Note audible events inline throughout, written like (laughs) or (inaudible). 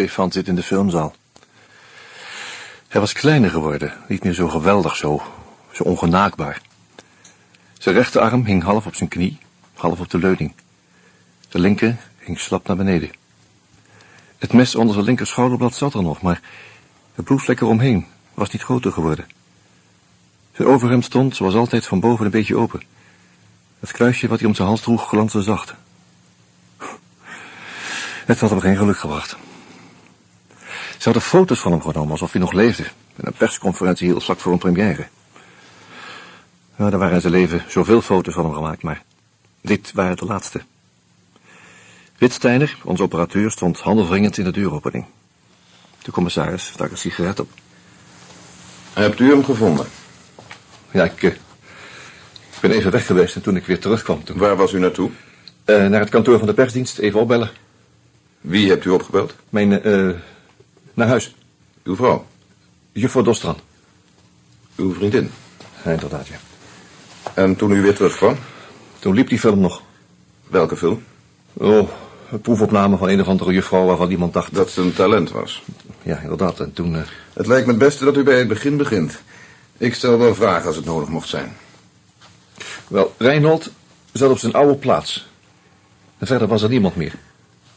Stefan zit in de filmzaal. Hij was kleiner geworden, niet meer zo geweldig, zo, zo ongenaakbaar. Zijn rechterarm hing half op zijn knie, half op de leuning. De linker hing slap naar beneden. Het mes onder zijn linker schouderblad zat er nog, maar het bloedvlek eromheen was niet groter geworden. Zijn overhemd stond, zoals altijd, van boven een beetje open. Het kruisje wat hij om zijn hals droeg glansde zacht. Het had hem geen geluk gebracht. Ze hadden foto's van hem genomen alsof hij nog leefde. En een persconferentie hield vlak voor een première. Nou, er waren in zijn leven zoveel foto's van hem gemaakt, maar dit waren de laatste. Witsteiner, onze operateur, stond handelwringend in de deuropening. De commissaris stak een sigaret op. Hebt u hem gevonden? Ja, ik, uh, ik ben even weg geweest en toen ik weer terugkwam... Toen... Waar was u naartoe? Uh, naar het kantoor van de persdienst, even opbellen. Wie hebt u opgebeld? Mijn, uh, naar huis. Uw vrouw? Juffrouw Dostran. Uw vriendin? Ja, inderdaad, ja. En toen u weer terugkwam? Toen liep die film nog. Welke film? Oh, een proefopname van een of andere juffrouw waarvan iemand dacht... Dat ze een talent was. Ja, inderdaad. En toen... Uh... Het lijkt me het beste dat u bij het begin begint. Ik stel wel vragen als het nodig mocht zijn. Wel, Reinhold zat op zijn oude plaats. En verder was er niemand meer.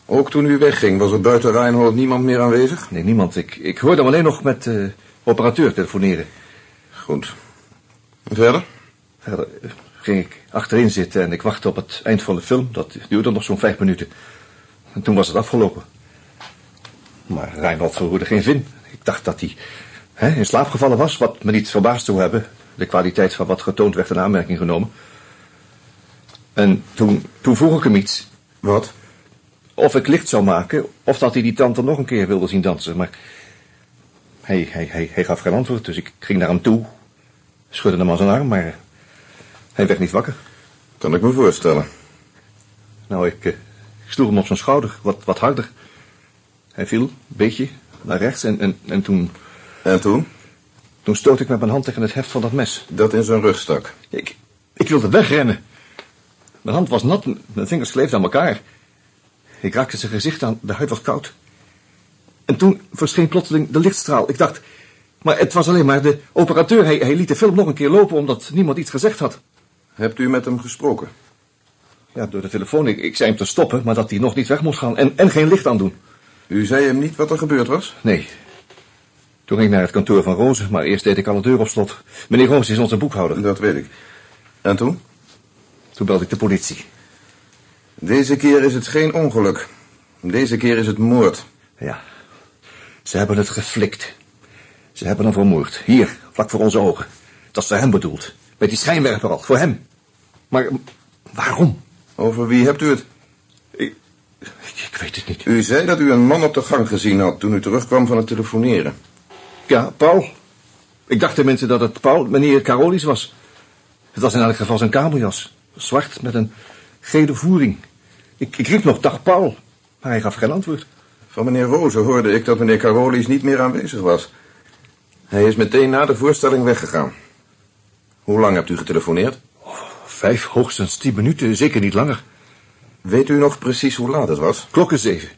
Ook toen u wegging, was er buiten Reinhold niemand meer aanwezig? Nee, niemand. Ik, ik hoorde hem alleen nog met de uh, operateur telefoneren. Goed. En verder? Verder uh, ging ik achterin zitten en ik wachtte op het eind van de film. Dat duurde nog zo'n vijf minuten. En toen was het afgelopen. Maar Reinhold verroerde geen vin. Ik dacht dat hij hè, in slaap gevallen was, wat me niet verbaasd zou hebben. De kwaliteit van wat getoond werd in aanmerking genomen. En toen, toen vroeg ik hem iets. Wat? Of ik licht zou maken, of dat hij die tante nog een keer wilde zien dansen. Maar hij, hij, hij, hij gaf geen antwoord, dus ik ging naar hem toe. Schudde hem aan zijn arm, maar hij werd niet wakker. Kan ik me voorstellen. Nou, ik, ik sloeg hem op zijn schouder, wat, wat harder. Hij viel, een beetje, naar rechts en, en, en toen... En toen? Toen stoot ik met mijn hand tegen het heft van dat mes. Dat in zijn rug stak? Ik, ik wilde wegrennen. Mijn hand was nat, mijn vingers kleefden aan elkaar. Ik raakte zijn gezicht aan, de huid was koud. En toen verscheen plotseling de lichtstraal. Ik dacht, maar het was alleen maar de operateur. Hij, hij liet de film nog een keer lopen omdat niemand iets gezegd had. Hebt u met hem gesproken? Ja, door de telefoon. Ik, ik zei hem te stoppen, maar dat hij nog niet weg moest gaan en, en geen licht aandoen. U zei hem niet wat er gebeurd was? Nee. Toen ging ik naar het kantoor van Roze, maar eerst deed ik alle deur op slot. Meneer Roze is onze boekhouder. Dat weet ik. En toen? Toen belde ik de politie. Deze keer is het geen ongeluk. Deze keer is het moord. Ja. Ze hebben het geflikt. Ze hebben hem vermoord. Hier, vlak voor onze ogen. Dat is voor hem bedoeld. Met die schijnwerper al, voor hem. Maar waarom? Over wie hebt u het? Ik, ik weet het niet. U zei dat u een man op de gang gezien had toen u terugkwam van het telefoneren. Ja, Paul. Ik dacht tenminste dat het Paul, meneer Carolis was. Het was in elk geval zijn kamerjas. Zwart met een gele voering. Ik, ik riep nog, dag Paul. Maar hij gaf geen antwoord. Van meneer Roze hoorde ik dat meneer Carolis niet meer aanwezig was. Hij is meteen na de voorstelling weggegaan. Hoe lang hebt u getelefoneerd? Oh, vijf, hoogstens tien minuten, zeker niet langer. Weet u nog precies hoe laat het was? Klokken zeven.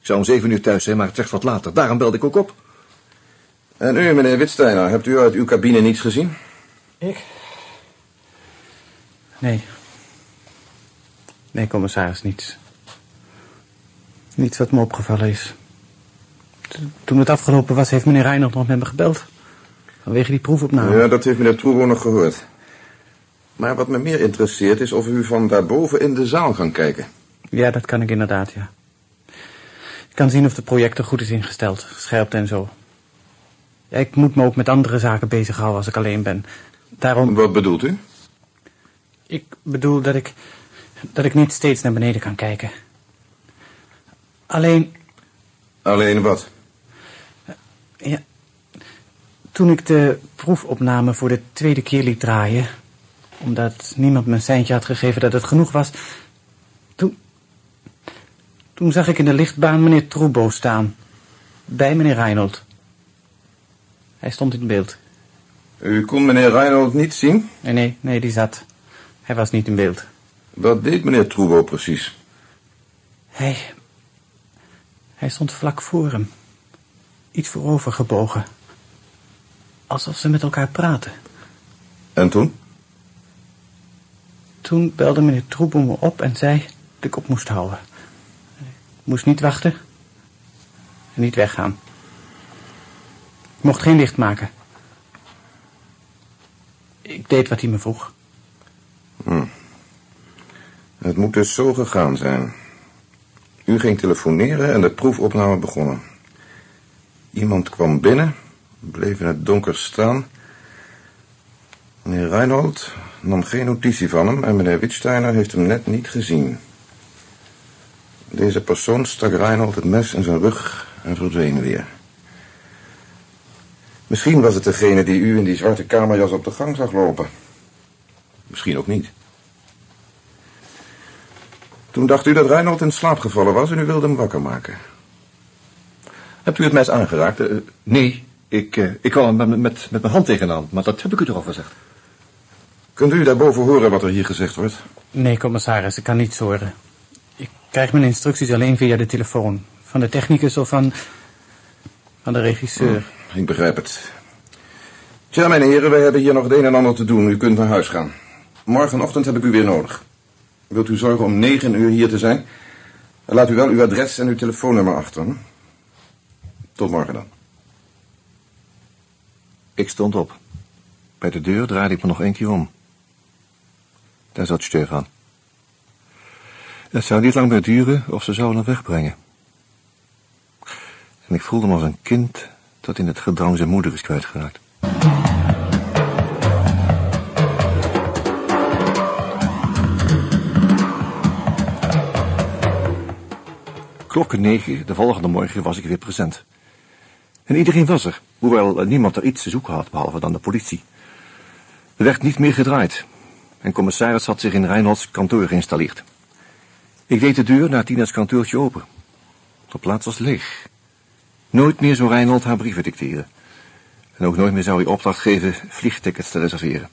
Ik zou om zeven uur thuis zijn, maar het werd wat later. Daarom belde ik ook op. En u, meneer Witsteiner, hebt u uit uw cabine niets gezien? Ik? Nee. Nee, commissaris, niets. Niets wat me opgevallen is. Toen het afgelopen was, heeft meneer Reinhold nog met me gebeld. Vanwege die proefopname. Ja, dat heeft meneer Troebo nog gehoord. Maar wat me meer interesseert is of u van daarboven in de zaal kan kijken. Ja, dat kan ik inderdaad, ja. Ik kan zien of de projector goed is ingesteld, gescherpt en zo. Ja, ik moet me ook met andere zaken bezighouden als ik alleen ben. Daarom... Wat bedoelt u? Ik bedoel dat ik... dat ik niet steeds naar beneden kan kijken. Alleen... Alleen wat? Ja, toen ik de proefopname voor de tweede keer liet draaien... omdat niemand me een seintje had gegeven dat het genoeg was... toen... toen zag ik in de lichtbaan meneer Troebo staan. Bij meneer Reinhold. Hij stond in beeld. U kon meneer Reinhold niet zien? Nee, nee, nee, die zat. Hij was niet in beeld. Wat deed meneer Troebo precies? Hij... Hij stond vlak voor hem. Iets voorover gebogen. Alsof ze met elkaar praten. En toen? Toen belde meneer Troebel me op en zei dat ik op moest houden. Ik moest niet wachten. En niet weggaan. Ik mocht geen licht maken. Ik deed wat hij me vroeg. Het moet dus zo gegaan zijn. U ging telefoneren en de proefopname begonnen. Iemand kwam binnen, bleef in het donker staan. Meneer Reinhold nam geen notitie van hem en meneer Wittsteiner heeft hem net niet gezien. Deze persoon stak Reinhold het mes in zijn rug en verdween weer. Misschien was het degene die u in die zwarte kamerjas op de gang zag lopen. Misschien ook niet. Toen dacht u dat Reinhold in slaap gevallen was en u wilde hem wakker maken. Hebt u het mes aangeraakt? Eh, nee, ik, eh, ik kwam met, met, met mijn hand tegenaan, maar dat heb ik u toch al gezegd. Kunt u daarboven horen wat er hier gezegd wordt? Nee, commissaris, ik kan niets horen. Ik krijg mijn instructies alleen via de telefoon. Van de technicus of van... van de regisseur. Ik begrijp het. Tja, mijn heren, wij hebben hier nog het een en ander te doen. U kunt naar huis gaan. Morgenochtend heb ik u weer nodig. Wilt u zorgen om negen uur hier te zijn? Laat u wel uw adres en uw telefoonnummer achter. Tot morgen dan. Ik stond op. Bij de deur draaide ik me nog één keer om. Daar zat Stefan. Het zou niet lang meer duren of ze zouden hem wegbrengen. En ik voelde me als een kind dat in het gedrang zijn moeder is kwijtgeraakt. Klokken negen, de volgende morgen, was ik weer present. En iedereen was er, hoewel eh, niemand er iets te zoeken had, behalve dan de politie. Er werd niet meer gedraaid. En commissaris had zich in Reinholds kantoor geïnstalleerd. Ik deed de deur naar Tina's kantoortje open. De plaats was leeg. Nooit meer zou Reinhold haar brieven dicteren. En ook nooit meer zou hij opdracht geven vliegtickets te reserveren.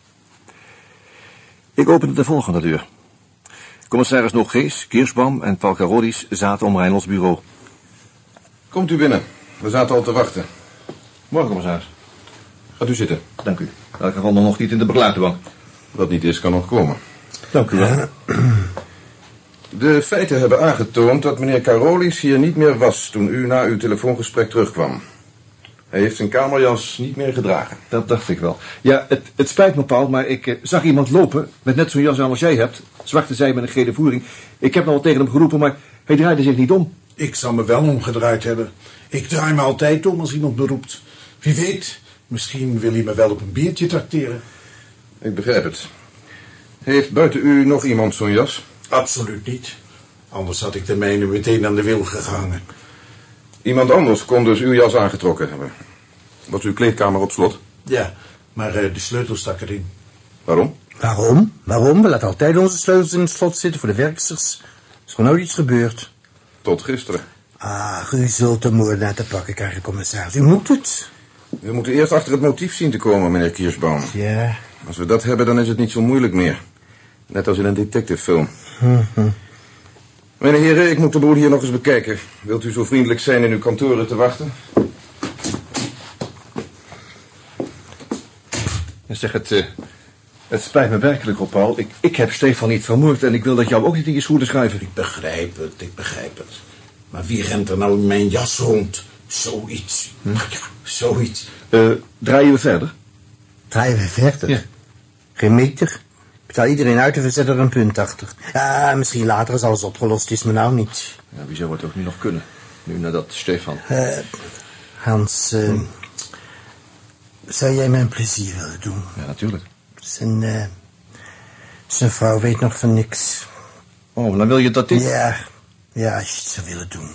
Ik opende de volgende deur. Commissaris Nogees, Kirschbaum en Paul Carodis zaten om Reinholds bureau. Komt u binnen. We zaten al te wachten. Morgen, commissaris. Gaat u zitten. Dank u. In elk geval nog niet in de begluitenbank. Wat niet is, kan nog komen. Dank u wel. (clears throat) De feiten hebben aangetoond dat meneer Carolis hier niet meer was toen u na uw telefoongesprek terugkwam. Hij heeft zijn kamerjas niet meer gedragen. Dat dacht ik wel. Ja, het, het spijt me, Paul, maar ik eh, zag iemand lopen met net zo'n jas aan als jij hebt. Zwarte zij met een gele voering. Ik heb nog wel tegen hem geroepen, maar hij draaide zich niet om. Ik zal me wel omgedraaid hebben. Ik draai me altijd om als iemand me roept. Wie weet, misschien wil hij me wel op een biertje trakteren. Ik begrijp het. Heeft buiten u nog iemand zo'n jas? Absoluut niet. Anders had ik de mijne meteen aan de wil gehangen. Iemand anders kon dus uw jas aangetrokken hebben. Was uw kleedkamer op slot? Ja, maar eh, de sleutel stak erin. Waarom? Waarom? Waarom? We laten altijd onze sleutels in het slot zitten voor de werksters. Er is gewoon nooit iets gebeurd. Tot gisteren. Ah, u zult de moordenaar te pakken krijgen, commissaris. U moet het. We moeten eerst achter het motief zien te komen, meneer Kiersbaum. Ja. Als we dat hebben, dan is het niet zo moeilijk meer. Net als in een detectivefilm. Meneer heren, ik moet de boel hier nog eens bekijken. Wilt u zo vriendelijk zijn in uw kantoren te wachten? Zeg, het, eh, het spijt me werkelijk op, Paul. Ik, ik heb Stefan niet vermoord en ik wil dat jou ook niet in je schoenen schrijven. Ik begrijp het, ik begrijp het. Maar wie rent er nou in mijn jas rond? Zoiets. Ja, zoiets. Eh, draaien we verder? Draaien we verder? Ja. Geen meter? Betaal iedereen uit en we zetten er een punt achter. Ja, misschien later als alles opgelost is, maar nou niet. Ja, wie zou het ook nu nog kunnen? Nu nadat Stefan... Eh, Hans, eh, zou jij mij een plezier willen doen? Ja, natuurlijk. Zijn, eh, zijn vrouw weet nog van niks. Oh, dan wil je dat dit... Ja, ja, als je het zou willen doen.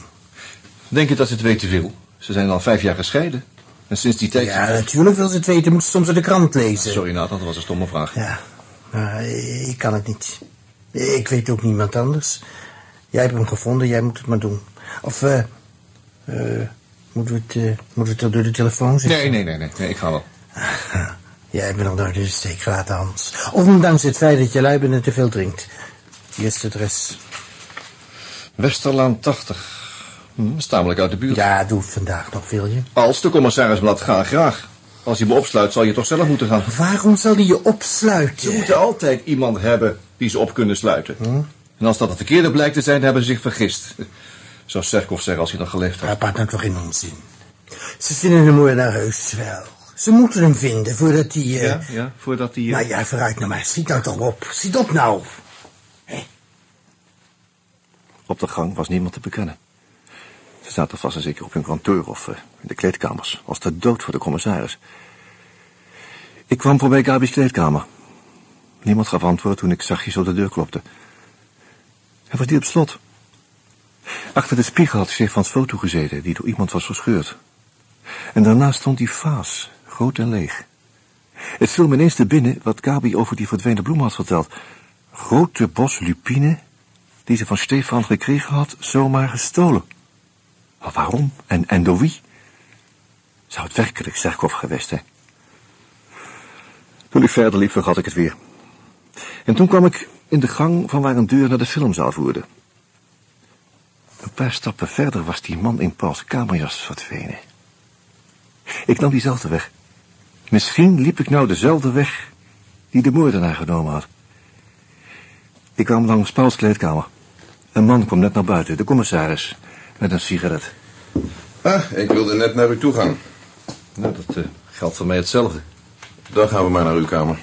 Denk je dat ze het weet te veel? Ze zijn al vijf jaar gescheiden. En sinds die tijd... Ja, natuurlijk wil ze het weten. Moet ze soms de krant lezen. Sorry, Nathan, dat was een stomme vraag. Ja, maar ik kan het niet. Ik weet ook niemand anders. Jij hebt hem gevonden, jij moet het maar doen. Of, eh, eh, moeten we het, moeten we het door de telefoon zetten? Nee, nee, nee, nee, nee, ik ga wel. (laughs) Jij nog nooit in de steek gelaten, Hans. Ondanks het feit dat je lui bent en te veel drinkt. Hier is het adres. Westerlaan 80. Hm, dat is tamelijk uit de buurt. Ja, doe vandaag nog, wil je? Als de commissaris me laat gaan, graag. Als hij me opsluit, zal je toch zelf moeten gaan. Waarom zal hij je opsluiten? Ze moeten altijd iemand hebben die ze op kunnen sluiten. En als dat het verkeerde blijkt te zijn, hebben ze zich vergist. Zou Serkov zeggen als hij nog geleefd had. Ja, praat nou toch geen onzin. Ze vinden hem mooi naar huis wel. Ze moeten hem vinden voordat hij... eh, Ja, ja, voordat hij... eh, Nou ja, vooruit nou maar. Schiet nou toch op. Schiet op nou. Op de gang was niemand te bekennen. Ze zaten vast en zeker op hun kantoor of eh, in de kleedkamers. Als de dood voor de commissaris. Ik kwam voorbij Gabi's kleedkamer. Niemand gaf antwoord toen ik zachtjes op de deur klopte. Hij was niet op slot. Achter de spiegel had Stefans foto gezeten, die door iemand was verscheurd. En daarnaast stond die vaas, groot en leeg. Het viel me ineens te binnen wat Gabi over die verdwenen bloem had verteld. Grote bos lupine, die ze van Stefan gekregen had, zomaar gestolen. Maar waarom en, en door wie? Zou het werkelijk Serkov geweest zijn? Toen ik verder liep, vergat ik het weer. En toen kwam ik in de gang van waar een deur naar de filmzaal voerde. Een paar stappen verder was die man in Pauls kamerjas verdwenen. Ik nam diezelfde weg. Misschien liep ik nou dezelfde weg die de moordenaar genomen had. Ik kwam langs Pauls kleedkamer. Een man kwam net naar buiten, de commissaris, met een sigaret. Ah, ik wilde net naar u toe gaan. Nou, dat eh, geldt voor mij hetzelfde. Dan gaan we maar naar uw kamer.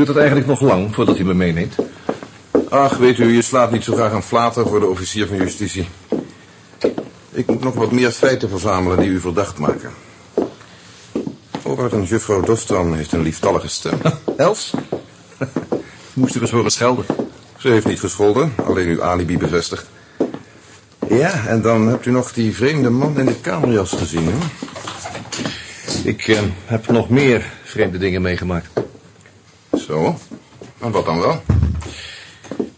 Duurt het eigenlijk nog lang voordat u me meeneemt? Ach, weet u, je slaat niet zo graag een flater voor de officier van justitie. Ik moet nog wat meer feiten verzamelen die u verdacht maken. Overigens, juffrouw Dostran heeft een lieftallige stem. (laughs) Els? (laughs) Moest u eens horen schelden. Ze heeft niet gescholden, alleen uw alibi bevestigd. Ja, en dan hebt u nog die vreemde man in de kamerjas gezien, hè? Ik eh, heb nog meer vreemde dingen meegemaakt. Zo. En wat dan wel?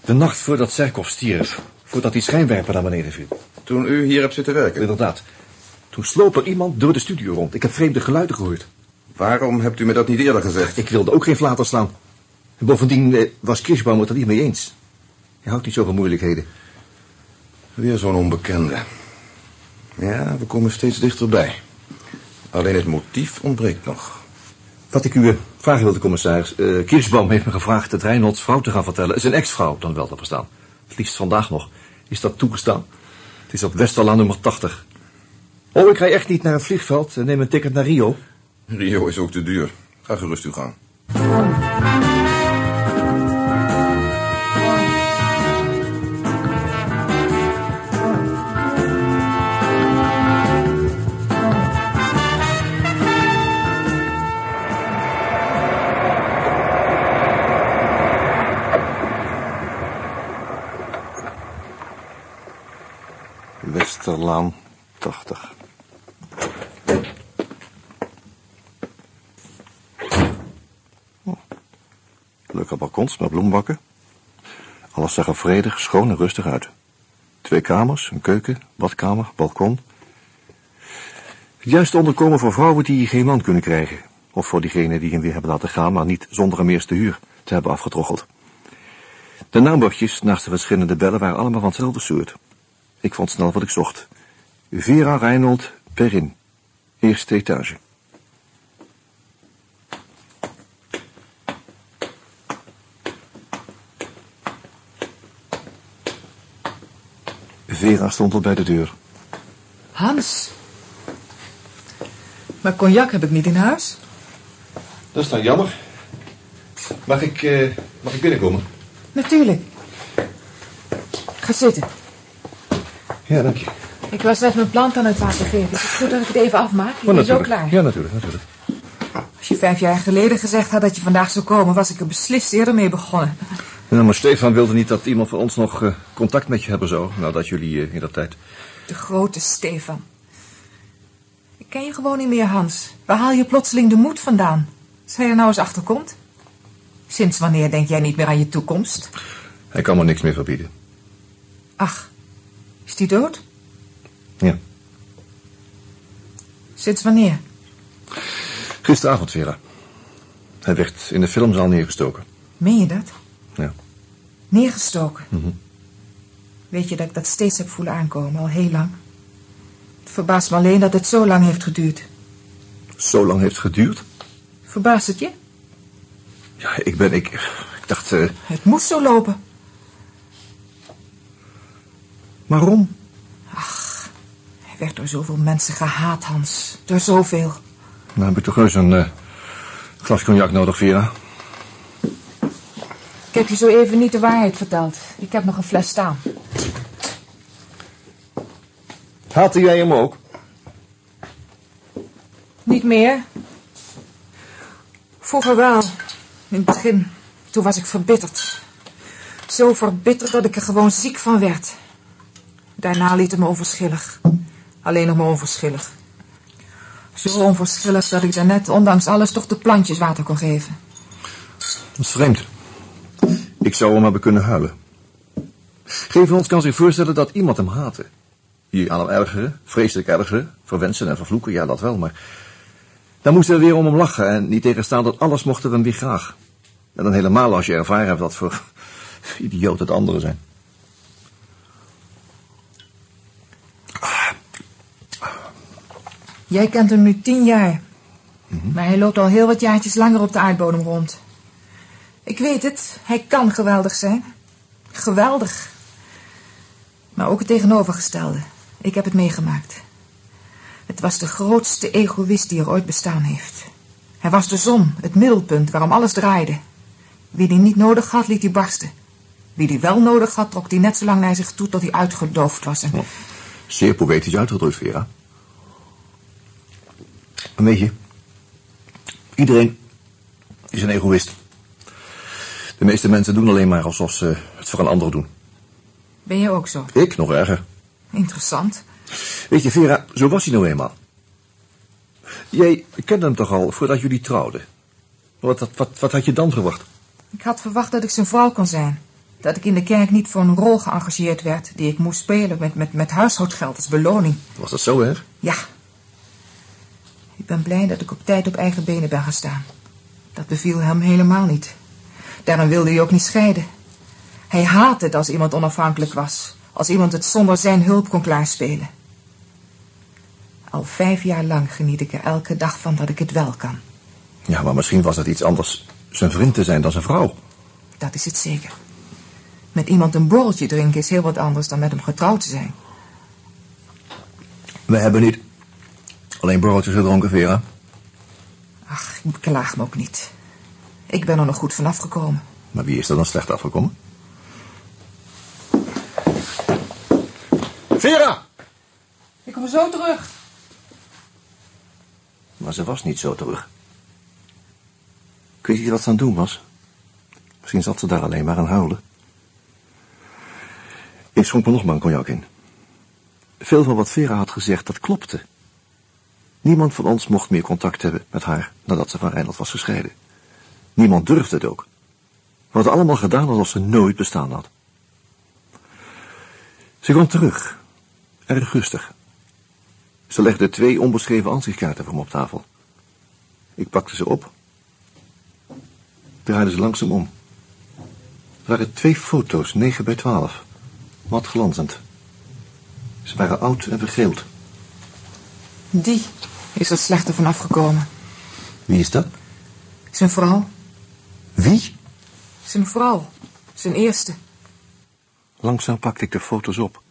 De nacht voordat Serkov stierf, voordat die schijnwerper naar beneden viel. Toen u hier hebt zitten werken. Inderdaad. Toen sloop er iemand door de studio rond. Ik heb vreemde geluiden gehoord. Waarom hebt u me dat niet eerder gezegd? Ik wilde ook geen flater slaan. En bovendien eh, was Kirschbaum het er niet mee eens. Hij houdt niet zoveel moeilijkheden. Weer zo'n onbekende. Ja, we komen steeds dichterbij. Alleen het motief ontbreekt nog. Wat ik u eh, vragen wilde, commissaris. eh Kirschbaum heeft me gevraagd het Reinholds vrouw te gaan vertellen. Zijn ex-vrouw, dan wel te verstaan. Het liefst vandaag nog. Is dat toegestaan? Het is op Westerlaan nummer 80. Oh, ik rij echt niet naar een vliegveld en neem een ticket naar Rio. Rio is ook te duur. Ga gerust uw gang. Alles zag er vredig, schoon en rustig uit. Twee kamers, een keuken, badkamer, balkon. Het juiste onderkomen voor vrouwen die geen man kunnen krijgen. Of voor diegenen die hem weer hebben laten gaan, maar niet zonder hem eerst de huur te hebben afgetroggeld. De naambordjes naast de verschillende bellen waren allemaal van hetzelfde soort. Ik vond snel wat ik zocht. Vera Reinold Perrin. Eerste etage. Vera stond al bij de deur. Hans. Maar cognac heb ik niet in huis. Dat is dan jammer. Mag ik, eh, mag ik binnenkomen? Natuurlijk. Ga zitten. Ja, dank je. Ik was net mijn plant aan het water geven. Is het goed dat ik het even afmaak? Je Oh, bent zo klaar. Ja, natuurlijk, natuurlijk. Als je vijf jaar geleden gezegd had dat je vandaag zou komen... was ik er beslist eerder mee begonnen. Nou, maar Stefan wilde niet dat iemand van ons nog eh, contact met je hebben zo. Nadat jullie eh, in dat tijd... De grote Stefan. Ik ken je gewoon niet meer, Hans. Waar haal je plotseling de moed vandaan? Als hij er nou eens achter komt? Sinds wanneer denk jij niet meer aan je toekomst? Hij kan me niks meer verbieden. Ach, is die dood? Ja. Sinds wanneer? Gisteravond, Vera. Hij werd in de filmzaal neergestoken. Meen je dat? Neergestoken. Weet je dat ik dat steeds heb voelen aankomen, al heel lang? Het verbaast me alleen dat het zo lang heeft geduurd. Zo lang heeft het geduurd? Verbaast het je? Ja, ik ben... Ik, ik dacht... eh, Het moest zo lopen. waarom? Hij werd door zoveel mensen gehaat, Hans. Door zoveel. Nou heb ik toch heus een eh, glas cognac nodig, Vera. Ik heb je zo even niet de waarheid verteld. Ik heb nog een fles staan. Haatte jij hem ook? Niet meer. Vroeger wel. In het begin. Toen was ik verbitterd. Zo verbitterd dat ik er gewoon ziek van werd. Daarna liet het me onverschillig. Alleen nog maar onverschillig. Zo onverschillig dat ik daarnet, ondanks alles, toch de plantjes water kon geven. Dat is vreemd. Ik zou hem hebben kunnen huilen. Geen van ons kan zich voorstellen dat iemand hem haatte. Hier aan hem ergeren, vreselijk ergeren, verwensen en vervloeken, ja dat wel, maar... Dan moesten we weer om hem lachen en niet tegenstaan dat alles mochten we hem weer graag. En dan helemaal als je ervaren hebt wat voor (laughs) idioot het anderen zijn. Jij kent hem nu tien jaar. Maar hij loopt al heel wat jaartjes langer op de aardbodem rond. Ik weet het, hij kan geweldig zijn. Geweldig. Maar ook het tegenovergestelde. Ik heb het meegemaakt. Het was de grootste egoïst die er ooit bestaan heeft. Hij was de zon, het middelpunt waarom alles draaide. Wie die niet nodig had, liet hij barsten. Wie die wel nodig had, trok die net zo lang naar zich toe tot hij uitgedoofd was. En... Zeer poëtisch uitgedrukt, Vera. En weet je, iedereen is een egoïst. De meeste mensen doen alleen maar alsof ze het voor een ander doen. Ben je ook zo? Ik nog erger. Interessant. Weet je, Vera, zo was hij nou eenmaal. Jij kende hem toch al voordat jullie trouwden? Wat, wat, wat, wat had je dan verwacht? Ik had verwacht dat ik zijn vrouw kon zijn. Dat ik in de kerk niet voor een rol geëngageerd werd die ik moest spelen met, met, met huishoudgeld als beloning. Was dat zo erg? Ja. Ik ben blij dat ik op tijd op eigen benen ben gaan staan. Dat beviel hem helemaal niet. Daarom wilde hij ook niet scheiden. Hij haatte het als iemand onafhankelijk was. Als iemand het zonder zijn hulp kon klaarspelen. Al vijf jaar lang geniet ik er elke dag van dat ik het wel kan. Ja, maar misschien was het iets anders zijn vriend te zijn dan zijn vrouw. Dat is het zeker. Met iemand een borreltje drinken is heel wat anders dan met hem getrouwd te zijn. We hebben niet alleen broodjes gedronken, Vera. Ach, ik beklaag me ook niet. Ik ben er nog goed vanaf gekomen. Maar wie is er dan slecht afgekomen? Vera! Ik kom zo terug. Maar ze was niet zo terug. Ik weet niet wat ze aan het doen was. Misschien zat ze daar alleen maar aan huilen. Ik schonk me nog maar een cognac in. Veel van wat Vera had gezegd, dat klopte. Niemand van ons mocht meer contact hebben met haar nadat ze van Reinhold was gescheiden. Niemand durfde het ook. We hadden allemaal gedaan alsof ze nooit bestaan had. Ze kwam terug. Erg rustig. Ze legde twee onbeschreven ansichtkaarten voor me op tafel. Ik pakte ze op. Draaide ze langzaam om. Er waren twee foto's, 9 bij 12. Mat glanzend. Ze waren oud en vergeeld. Die is er slechter van afgekomen. Wie is dat? Zijn vrouw. Wie? Zijn vrouw. Zijn eerste. Langzaam pakte ik de foto's op.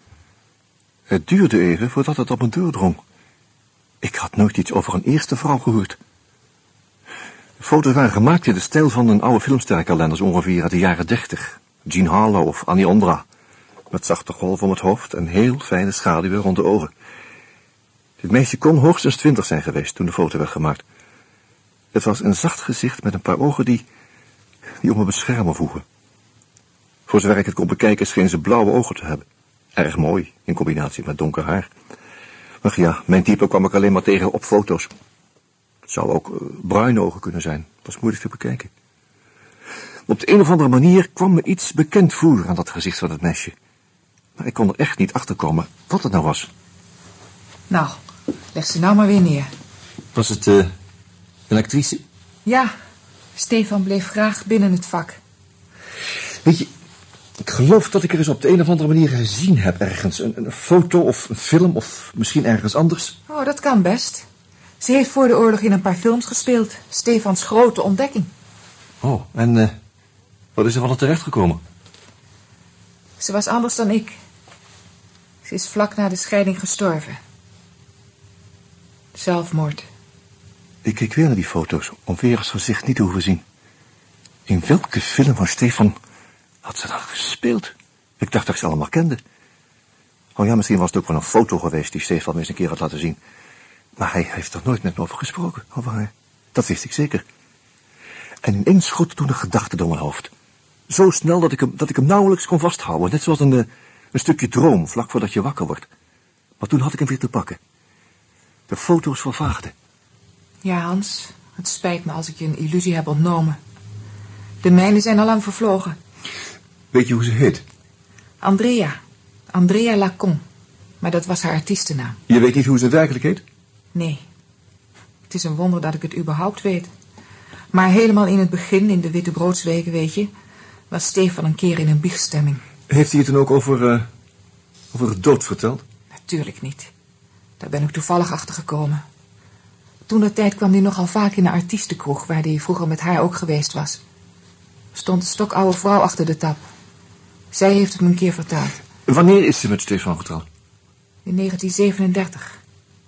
Het duurde even voordat het op me doordrong. Ik had nooit iets over een eerste vrouw gehoord. De foto's waren gemaakt in de stijl van een oude filmsterrenkalenders ongeveer uit de jaren dertig. Jean Harlow of Annie Ondra. Met zachte golven om het hoofd en heel fijne schaduwen rond de ogen. Dit meisje kon hoogstens twintig zijn geweest toen de foto werd gemaakt. Het was een zacht gezicht met een paar ogen die, die om me beschermen voegen. Voor zover ik het kon bekijken scheen ze blauwe ogen te hebben. Erg mooi, in combinatie met donker haar. Maar ja, mijn type kwam ik alleen maar tegen op foto's. Het zou ook uh, bruine ogen kunnen zijn. was moeilijk te bekijken. Op de een of andere manier kwam me iets bekend voor aan dat gezicht van het meisje. Maar ik kon er echt niet achter komen wat het nou was. Nou, leg ze nou maar weer neer. Was het uh, een actrice? Ja, Stefan bleef graag binnen het vak. Weet je, ik geloof dat ik er eens op de een of andere manier gezien heb ergens. Een, een foto of een film of misschien ergens anders. Oh, dat kan best. Ze heeft voor de oorlog in een paar films gespeeld. Stefans grote ontdekking. Oh, en uh, wat is er van haar terechtgekomen? Ze was anders dan ik. Ze is vlak na de scheiding gestorven. Zelfmoord. Ik keek weer naar die foto's, om Vera's gezicht niet te hoeven zien. In welke film van Stefan had ze dan gespeeld? Ik dacht dat ik ze allemaal kende. Oh ja, misschien was het ook wel een foto geweest die Stefan me eens een keer had laten zien. Maar hij heeft er nooit met me over gesproken, haar. Dat wist ik zeker. En ineens schoot toen een gedachte door mijn hoofd. Zo snel dat ik hem, dat ik hem nauwelijks kon vasthouden. Net zoals een, eh, een stukje droom, vlak voordat je wakker wordt. Maar toen had ik hem weer te pakken. De foto's vervaagden. Ja, Hans, het spijt me als ik je een illusie heb ontnomen. De mijnen zijn al lang vervlogen. Weet je hoe ze heet? Andrea. Andrea Lacon. Maar dat was haar artiestennaam. Je weet niet hoe ze werkelijk heet? Nee. Het is een wonder dat ik het überhaupt weet. Maar helemaal in het begin, in de witte broodsweken, weet je... was Stefan een keer in een biegstemming. Heeft hij het dan ook over, uh, over het dood verteld? Natuurlijk niet. Daar ben ik toevallig achter gekomen. Toen de tijd kwam hij nogal vaak in de artiestenkroeg... waar hij vroeger met haar ook geweest was. Stond een stokoude vrouw achter de tap. Zij heeft het me een keer verteld. Wanneer is ze met Stefan getrouwd? In 1937.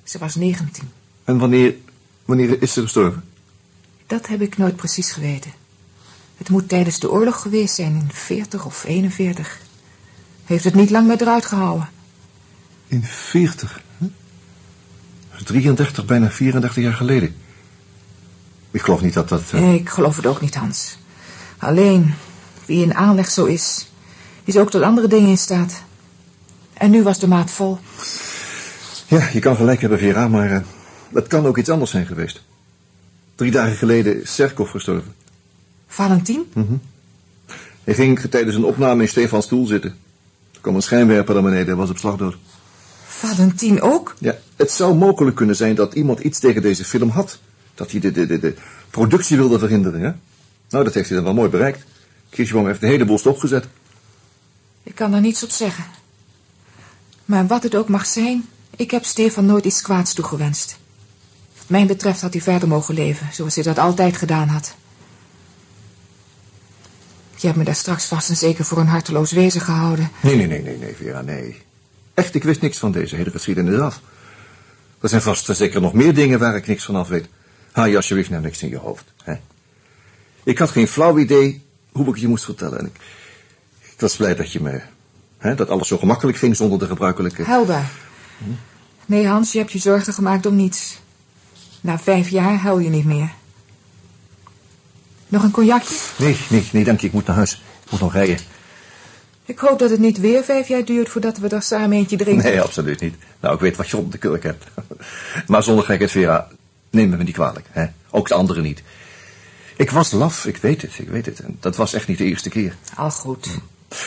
Ze was 19. En wanneer, wanneer is ze gestorven? Dat heb ik nooit precies geweten. Het moet tijdens de oorlog geweest zijn, in 40 of 41. Heeft het niet lang met eruit gehouden. In 40? Hm? 33, bijna 34 jaar geleden. Ik geloof niet dat dat... Uh... Ik geloof het ook niet, Hans. Alleen, wie in aanleg zo is, is ook tot andere dingen in staat. En nu was de maat vol. Ja, je kan gelijk hebben, Vera, maar uh, het kan ook iets anders zijn geweest. Drie dagen geleden is Serkov gestorven. Valentin? Mm -hmm. Hij ging tijdens een opname in Stefans stoel zitten. Er kwam een schijnwerper naar beneden en was op slag dood. Valentin ook? Ja, het zou mogelijk kunnen zijn dat iemand iets tegen deze film had. Dat hij de, de, de, de productie wilde verhinderen, hè? Nou, dat heeft hij dan wel mooi bereikt. Kirschbaum heeft de hele boel stopgezet. Ik kan daar niets op zeggen. Maar wat het ook mag zijn, ik heb Stefan nooit iets kwaads toegewenst. Wat mij betreft had hij verder mogen leven, zoals hij dat altijd gedaan had. Je hebt me daar straks vast en zeker voor een harteloos wezen gehouden. Nee, nee, nee, nee, nee, Vera, nee. Echt, ik wist niks van deze hele geschiedenis af. Er zijn vast zeker nog meer dingen waar ik niks van af weet. Haal je alsjeblieft nou niks in je hoofd, hè? Ik had geen flauw idee hoe ik je moest vertellen. En ik, ik was blij dat je me... Hè, dat alles zo gemakkelijk ging zonder de gebruikelijke... Hm? Nee, Hans, je hebt je zorgen gemaakt om niets. Na vijf jaar huil je niet meer. Nog een cognacje? Nee, nee, nee, dank je. Ik moet naar huis. Ik moet nog rijden. Ik hoop dat het niet weer vijf jaar duurt voordat we daar samen eentje drinken. Nee, absoluut niet. Nou, ik weet wat je op de kurk hebt. (laughs) Maar zonder gekheid, Vera, neem me niet kwalijk. Hè? Ook de anderen niet. Ik was laf, ik weet het, ik weet het. En dat was echt niet de eerste keer. Al goed.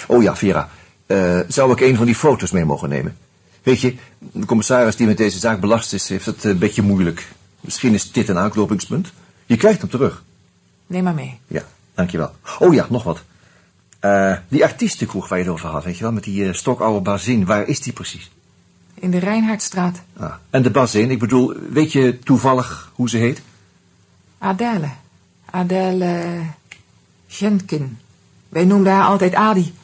Oh ja, Vera, uh, zou ik een van die foto's mee mogen nemen? Weet je, de commissaris die met deze zaak belast is, heeft het een beetje moeilijk. Misschien is dit een aanknopingspunt. Je krijgt hem terug. Neem maar mee. Ja, dankjewel. Oh ja, nog wat. Uh, die artiestenkroeg waar je het over had, weet je wel, met die uh, stokoude bazin, waar is die precies? In de Reinhardtstraat. Ah, en de bazin, ik bedoel, weet je toevallig hoe ze heet? Adele. Adele Genkin. Wij noemden haar altijd Adi.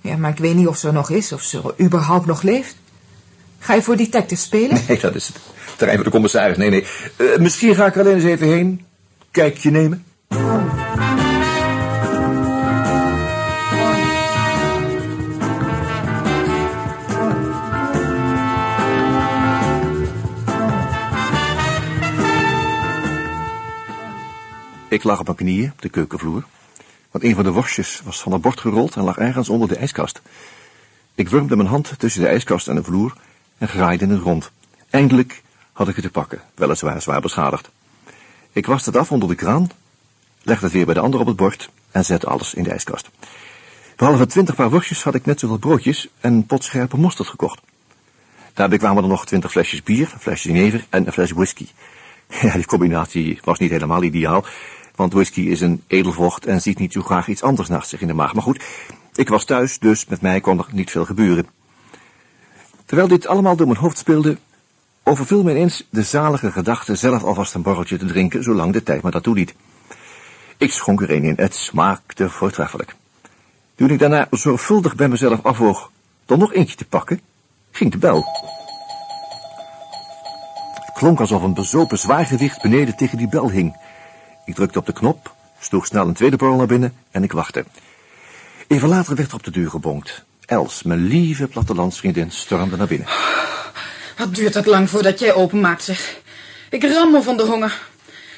Ja, maar ik weet niet of ze er nog is, of ze überhaupt nog leeft. Ga je voor detective spelen? (laughs) Nee, dat is het terrein van de commissaris. Nee, nee. Uh, misschien ga ik er alleen eens even heen. Kijkje nemen. Ik lag op mijn knieën op de keukenvloer, want een van de worstjes was van het bord gerold en lag ergens onder de ijskast. Ik wurmde mijn hand tussen de ijskast en de vloer en graaide in het rond. Eindelijk had ik het te pakken, weliswaar zwaar beschadigd. Ik waste het af onder de kraan, legde het weer bij de ander op het bord en zette alles in de ijskast. Behalve twintig paar worstjes had ik net zoveel broodjes en een pot scherpe mosterd gekocht. Daarbij kwamen er nog twintig flesjes bier, een flesje jenever en een fles whisky. (laughs) Ja, die combinatie was niet helemaal ideaal, Want whisky is een edelvocht en ziet niet zo graag iets anders naast zich in de maag. Maar goed, ik was thuis, dus met mij kon er niet veel gebeuren. Terwijl dit allemaal door mijn hoofd speelde, overviel me ineens de zalige gedachte zelf alvast een borreltje te drinken, zolang de tijd me dat toeliet. Ik schonk er een in, het smaakte voortreffelijk. Toen ik daarna zorgvuldig bij mezelf afwoog er nog eentje te pakken, ging de bel. Het klonk alsof een bezopen zwaargewicht beneden tegen die bel hing. Ik drukte op de knop, sloeg snel een tweede borrel naar binnen en ik wachtte. Even later werd er op de deur gebonkt. Els, mijn lieve plattelandsvriendin, stormde naar binnen. Wat duurt dat lang voordat jij openmaakt, zeg. Ik rammel van de honger.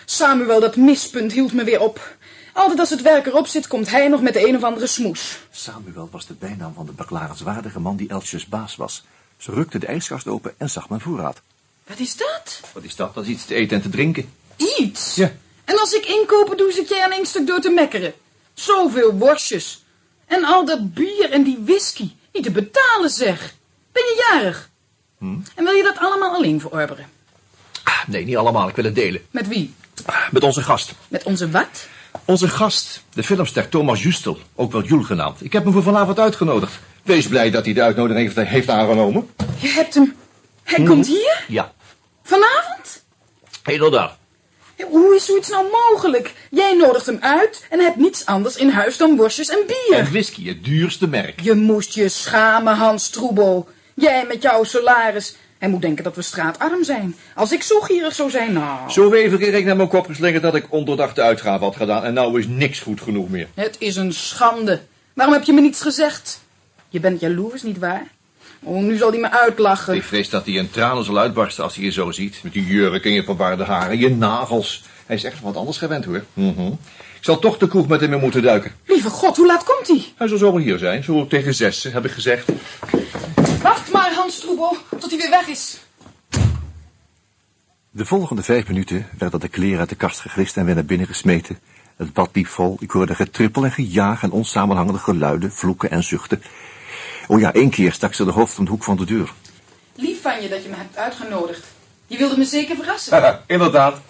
Samuel, dat mispunt hield me weer op. Altijd als het werk erop zit, komt hij nog met de een of andere smoes. Samuel was de bijnaam van de beklagenswaardige man die Elsjes baas was. Ze rukte de ijskast open en zag mijn voorraad. Wat is dat? Wat is dat? Dat is iets te eten en te drinken. Iets? Ja. En als ik inkopen doe, zit jij aan één stuk door te mekkeren. Zoveel worstjes. En al dat bier en die whisky. Niet te betalen, zeg. Ben je jarig? En wil je dat allemaal alleen verorberen? Ah, nee, niet allemaal. Ik wil het delen. Met wie? Met onze gast. Met onze wat? Onze gast, de filmster Thomas Justel, ook wel Jules genaamd. Ik heb hem voor vanavond uitgenodigd. Wees blij dat hij de uitnodiging heeft, heeft aangenomen. Je hebt hem... Hij komt hier? Ja, Vanavond? inderdaad. Hoe is zoiets nou mogelijk? Jij nodigt hem uit en hebt niets anders in huis dan worstjes en bier. En whisky, het duurste merk. Je moest je schamen, Hans Troebel. Jij met jouw salaris. Hij moet denken dat we straatarm zijn. Als ik zo gierig zou zijn, nou... Zo even kreeg ik naar mijn kop geslingerd dat ik ondoordachte uitgaven had gedaan. En nou is niks goed genoeg meer. Het is een schande. Waarom heb je me niets gezegd? Je bent jaloers, nietwaar? Oh, nu zal hij me uitlachen. Ik vrees dat hij in tranen zal uitbarsten als hij je zo ziet. Met die jurk en je verwarde haren, je nagels. Hij is echt wat anders gewend, hoor. Mhm. Ik zal toch de kroeg met hem in moeten duiken. Lieve god, hoe laat komt hij? Hij zal zo wel hier zijn, zo tegen zes, heb ik gezegd. Wacht maar, Hans Troebel, tot hij weer weg is. De volgende vijf minuten werden de kleren uit de kast gegrist en weer naar binnen gesmeten. Het bad liep vol, ik hoorde getrippel en gejaag en onsamenhangende geluiden, vloeken en zuchten. Oh ja, één keer stak ze de hoofd om de hoek van de deur. Lief van je dat je me hebt uitgenodigd. Je wilde me zeker verrassen. inderdaad.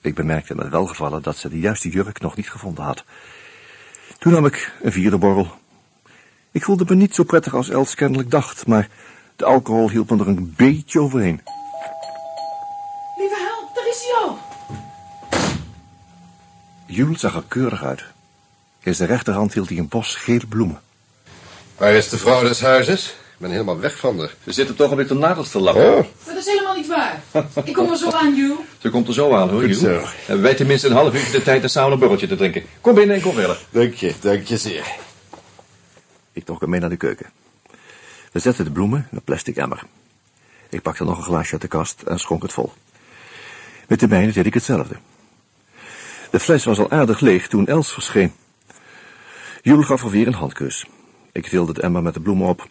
Ik bemerkte met welgevallen dat ze de juiste jurk nog niet gevonden had. Toen nam ik een vierde borrel. Ik voelde me niet zo prettig als Els kennelijk dacht, maar de alcohol hield me er een beetje overheen. Lieve hel, daar is hij al. Jules zag er keurig uit. In zijn rechterhand hield hij een bos gele bloemen. Waar is de vrouw des huizes? Ik ben helemaal weg van haar. Ze zitten toch een beetje nagels te lappen. Oh, Dat is helemaal niet waar. Ik kom er zo aan, Jules. Ze komt er zo aan, hoor, Goed Jules. zo. Hebben wij tenminste een half uurtje de tijd om samen een borreltje te drinken. Kom binnen en kom verder. dank je, dank je zeer. Ik trok hem mee naar de keuken. We zetten de bloemen in een plastic emmer. Ik pakte nog een glaasje uit de kast en schonk het vol. Met de mijne deed ik hetzelfde. De fles was al aardig leeg toen Els verscheen. Jules gaf er weer een handkus. Ik tilde de emmer met de bloemen op.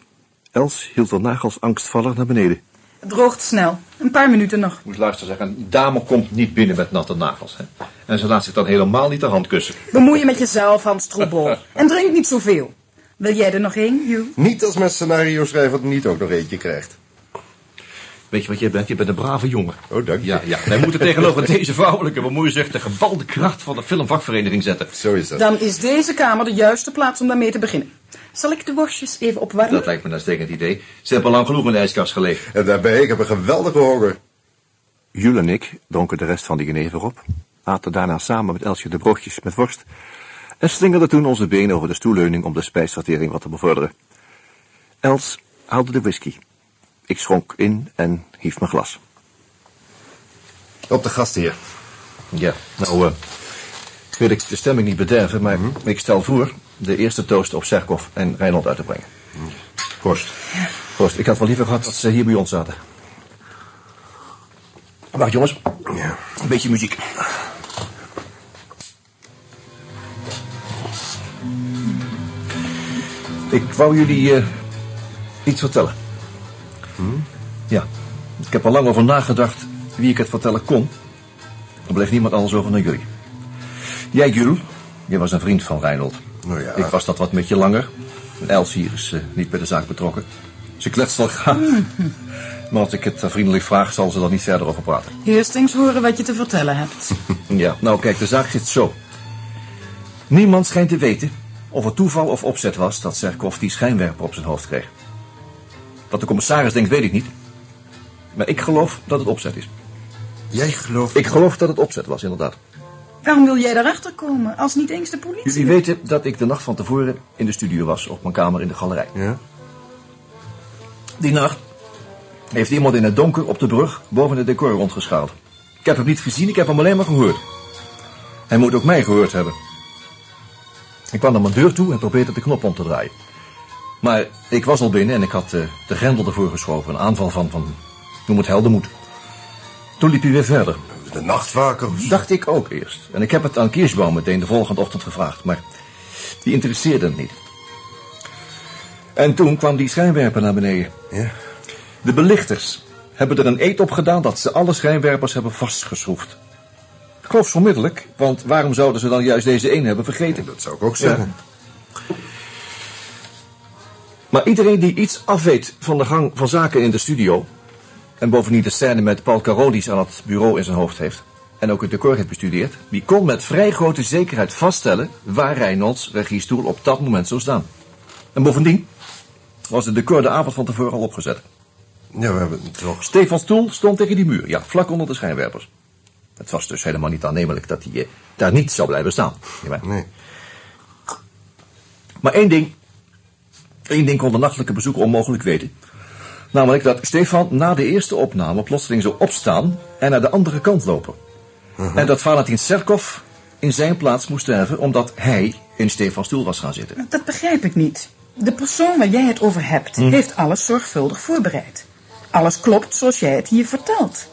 Els hield haar nagels angstvallig naar beneden. Het droogt snel. Een paar minuten nog. Ik moest luisteren zeggen, een dame komt niet binnen met natte nagels. Hè? En ze laat zich dan helemaal niet de hand kussen. Bemoei je met jezelf, Hans Troebel. (laughs) En drink niet zoveel. Wil jij er nog één, Jules? Niet als mijn scenario schrijver er niet ook nog eentje krijgt. Weet je wat jij bent? Je bent een brave jongen. Oh, dank je. Ja, ja. Wij moeten tegenover (laughs) deze vrouwelijke bemoeizucht de gebalde kracht van de filmvakvereniging zetten. Zo is dat. Dan is deze kamer de juiste plaats om daarmee te beginnen. Zal ik de worstjes even opwarmen? Dat lijkt me een uitstekend idee. Ze hebben al lang genoeg in de ijskast gelegen. En daarbij, ik heb een geweldige honger. Jules en ik dronken de rest van de jenever op, aten daarna samen met Elsje de broodjes met worst en slingerden toen onze benen over de stoelleuning om de spijsvertering wat te bevorderen. Els haalde de whisky. Ik schonk in en hief mijn glas. Op de gastheer. Ja, nou, eh wil ik de stemming niet bederven, maar ik stel voor de eerste toast op Serkov en Reinhold uit te brengen. Proost. Proost, ik had wel liever gehad dat ze hier bij ons zaten. Wacht jongens, Ja. een beetje muziek. Ik wou jullie eh, iets vertellen. Ja, ik heb er lang over nagedacht wie ik het vertellen kon. Er bleef niemand anders over dan jullie. Jij, Jules, je was een vriend van Reinhold. Nou ja. Ik was dat wat met je langer. En Els hier is eh, niet bij de zaak betrokken. Ze kletst al graag. (laughs) Maar als ik het eh, vriendelijk vraag, zal ze er niet verder over praten. Eerst eens horen wat je te vertellen hebt. (laughs) Ja, nou kijk, de zaak zit zo. Niemand schijnt te weten of het toeval of opzet was dat Serkov die schijnwerper op zijn hoofd kreeg. Wat de commissaris denkt, weet ik niet. Maar ik geloof dat het opzet is. Jij gelooft... Ik geloof dat het opzet was, inderdaad. Waarom wil jij daarachter komen, als niet eens de politie? Jullie weten dat ik de nacht van tevoren in de studio was, op mijn kamer in de galerij. Ja? Die nacht heeft iemand in het donker op de brug boven het decor rondgeschaald. Ik heb hem niet gezien, ik heb hem alleen maar gehoord. Hij moet ook mij gehoord hebben. Ik kwam naar mijn deur toe en probeerde de knop om te draaien. Maar ik was al binnen en ik had eh, de grendel ervoor geschoven. Een aanval van, van noem het heldenmoed. Toen liep hij weer verder. De nachtwakers. Dacht ik ook eerst. En ik heb het aan Kirschbaum meteen de volgende ochtend gevraagd. Maar die interesseerde hem niet. En toen kwam die schijnwerper naar beneden. Ja. De belichters hebben er een eed op gedaan dat ze alle schijnwerpers hebben vastgeschroefd. Geloofsvermiddelijk, want waarom zouden ze dan juist deze één hebben vergeten? Dat zou ik ook zeggen. Maar iedereen die iets afweet van de gang van zaken in de studio... en bovendien de scène met Paul Carodis aan het bureau in zijn hoofd heeft... en ook het decor heeft bestudeerd... die kon met vrij grote zekerheid vaststellen... waar Reynolds regiestoel op dat moment zou staan. En bovendien was het decor de avond van tevoren al opgezet. Ja, we hebben het toch... Stefans stoel stond tegen die muur, ja, vlak onder de schijnwerpers. Het was dus helemaal niet aannemelijk dat hij eh, daar niet zou blijven staan. Nee. Maar één ding, één ding kon de nachtelijke bezoeker onmogelijk weten. Namelijk dat Stefan na de eerste opname plotseling zou opstaan en naar de andere kant lopen. En dat Valentin Serkov in zijn plaats moest sterven omdat hij in Stefans stoel was gaan zitten. Dat begrijp ik niet. De persoon waar jij het over hebt, heeft alles zorgvuldig voorbereid. Alles klopt zoals jij het hier vertelt.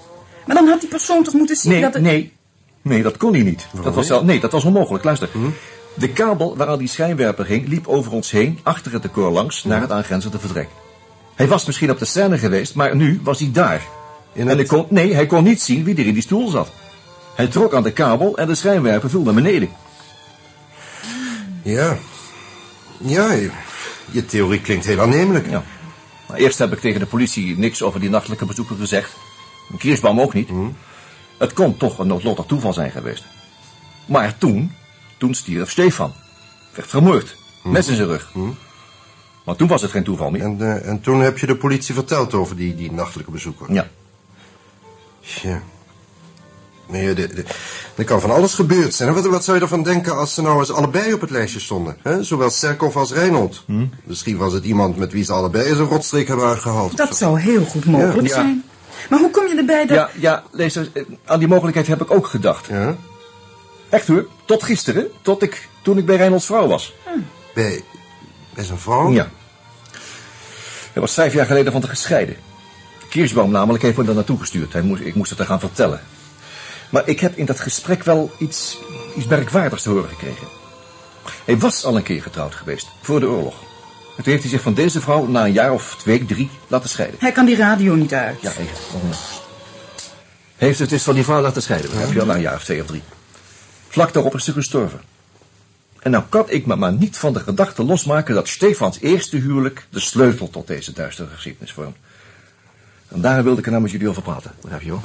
Maar dan had die persoon toch moeten zien Nee, dat het... nee, nee, dat kon hij niet. Dat was nee, dat was onmogelijk. Luister. De kabel waaraan die schijnwerper ging, liep over ons heen, achter het decor langs, naar het aangrenzende vertrek. Hij was misschien op de scène geweest, maar nu was hij daar. En hij kon, nee, hij kon niet zien wie er in die stoel zat. Hij trok aan de kabel en de schijnwerper viel naar beneden. Ja. Ja, je, je theorie klinkt heel aannemelijk. Ja. Maar eerst heb ik tegen de politie niks over die nachtelijke bezoeker gezegd. En Kirschbaum ook niet. Het kon toch een noodlottig toeval zijn geweest. Maar toen, toen stierf Stefan. Werd vermoord. Mes in zijn rug. Maar toen was het geen toeval meer. En, eh, en toen heb je de politie verteld over die, die nachtelijke bezoeker. Ja. Ja. Nee, de, de- er kan van alles gebeurd zijn. En Wat, wat zou je ervan denken als ze nou eens allebei op het lijstje stonden? Hè? Zowel Serkov als Reinhold. Misschien was het iemand met wie ze allebei eens een rotstreek hebben uitgehaald. Dat zou heel goed mogelijk Ja. zijn. Maar hoe kom je erbij dat... Ja, ja, lezer, eh, aan die mogelijkheid heb ik ook gedacht. Ja? Echt hoor, tot gisteren, tot ik, toen ik bij Reinholds vrouw was. Bij, bij zijn vrouw? Ja. Hij was vijf jaar geleden van te gescheiden. Kirschbaum namelijk heeft me daar naartoe gestuurd. Hij moest, ik moest het er gaan vertellen. Maar ik heb in dat gesprek wel iets, iets merkwaardigs te horen gekregen. Hij was al een keer getrouwd geweest, voor de oorlog. En toen heeft hij zich van deze vrouw na een jaar of twee, drie laten scheiden. Hij kan die radio niet uit. Ja, even. Hij heeft het dus van die vrouw laten scheiden, begrijp je wel, na een jaar of twee of drie. Vlak daarop is ze gestorven. En nou kan ik me maar niet van de gedachte losmaken dat Stefans eerste huwelijk de sleutel tot deze duistere geschiedenis vormt. En daar wilde ik er nou met jullie over praten, begrijp je wel?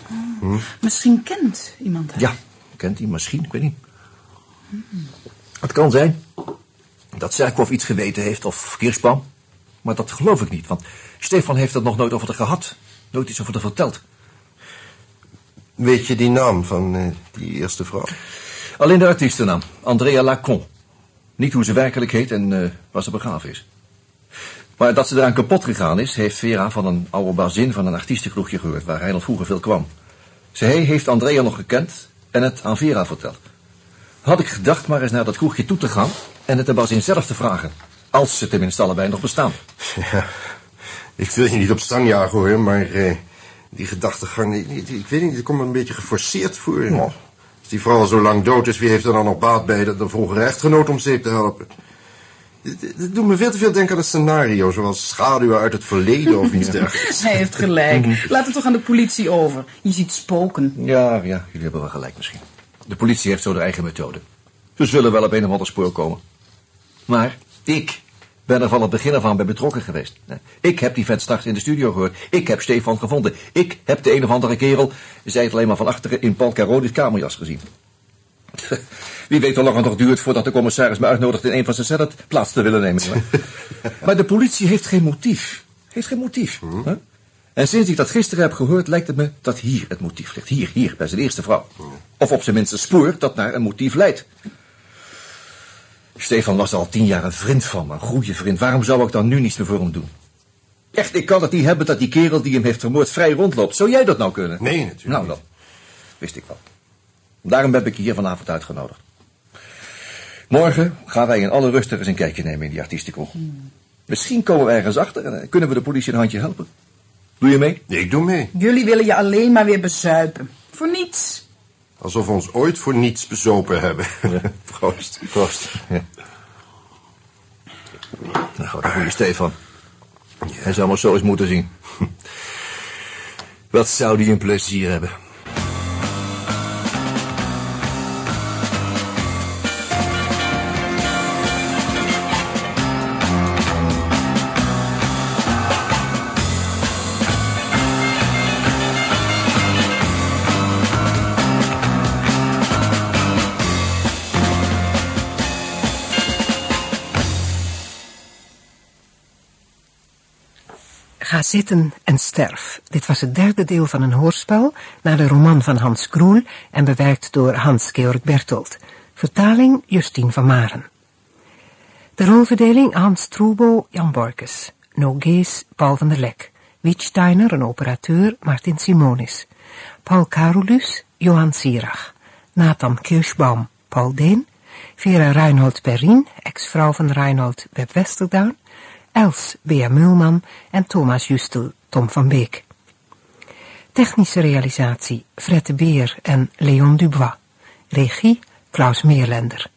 Misschien kent iemand hem. Ja, kent hij misschien, ik weet niet. Het kan zijn dat Serkov iets geweten heeft of Kirschbaum. Maar dat geloof ik niet, want Stefan heeft er nog nooit over gehad. Nooit iets over verteld. Weet je die naam van eh, die eerste vrouw? Alleen de artiestennaam, Andrea Lacon. Niet hoe ze werkelijk heet en eh, waar ze begraven is. Maar dat ze eraan kapot gegaan is, heeft Vera van een oude bazin van een artiestenkroegje gehoord, waar hij nog vroeger veel kwam. Zij heeft Andrea nog gekend en het aan Vera verteld. Had ik gedacht maar eens naar dat kroegje toe te gaan en het de bazin zelf te vragen. Als ze tenminste allebei nog bestaan. Ja, ik wil je niet op stang jagen hoor, maar eh, die gedachtegang, die- ik weet niet, die komt me een beetje geforceerd voor. Als die vrouw al zo lang dood is, wie heeft er dan nog baat bij de, de vroegere echtgenoot om zeep te helpen? Dit doet me veel te veel denken aan een scenario, zoals schaduwen uit het verleden of iets (laughs) dergelijks. Hij heeft gelijk. (laughs) Laat het toch aan de politie over. Je ziet spoken. Ja, ja, jullie hebben wel gelijk misschien. De politie heeft zo de eigen methode. Ze zullen wel op een of ander spoor komen. Maar ik ben er van het begin af aan bij betrokken geweest. Ik heb die vent straks in de studio gehoord. Ik heb Stefan gevonden. Ik heb de een of andere kerel, zei het alleen maar van achteren, in Paul Carodis kamerjas gezien. (laughs) Wie weet hoe lang het nog duurt voordat de commissaris me uitnodigt in een van zijn cellen plaats te willen nemen. (laughs) maar de politie heeft geen motief. Heeft geen motief. Hè? En sinds ik dat gisteren heb gehoord, lijkt het me dat hier het motief ligt. Hier, hier, bij zijn eerste vrouw. Of op zijn minst een spoor dat naar een motief leidt. Stefan was al tien jaar een vriend van me, een goede vriend. Waarom zou ik dan nu niets meer voor hem doen? Echt, ik kan het niet hebben dat die kerel die hem heeft vermoord vrij rondloopt. Zou jij dat nou kunnen? Nee, natuurlijk Nou dan, wist ik wel. Daarom heb ik je hier vanavond uitgenodigd. Morgen gaan wij in alle rust er eens een kijkje nemen in die artiestenkroeg. Misschien komen we ergens achter en eh, kunnen we de politie een handje helpen. Doe je mee? Nee, ik doe mee. Jullie willen je alleen maar weer bezuipen. Voor niets. Alsof we ons ooit voor niets bezopen hebben. (laughs) Proost. Proost. Ja. Nou, wat een goede Stefan. Hij zou maar zo eens moeten zien. (laughs) Wat zou die een plezier hebben. Zitten en sterf. Dit was het derde deel van een hoorspel naar de roman van Hans Kroel en bewerkt door Hans-Georg Bertolt. Vertaling Justine van Maren. De rolverdeling Hans Troebo, Jan Borkes. Nogees, Paul van der Lek. Wietsteiner, een operateur, Martin Simonis. Paul Carolus, Johan Sierach. Nathan Kirschbaum, Paul Deen. Vera Reinhold-Perrin, ex-vrouw van Reinhold Web Westerduin. Els Bea Mulman en Thomas Justel Tom van Beek. Technische realisatie Fred de Beer en Leon Dubois. Regie Klaus Meerlender.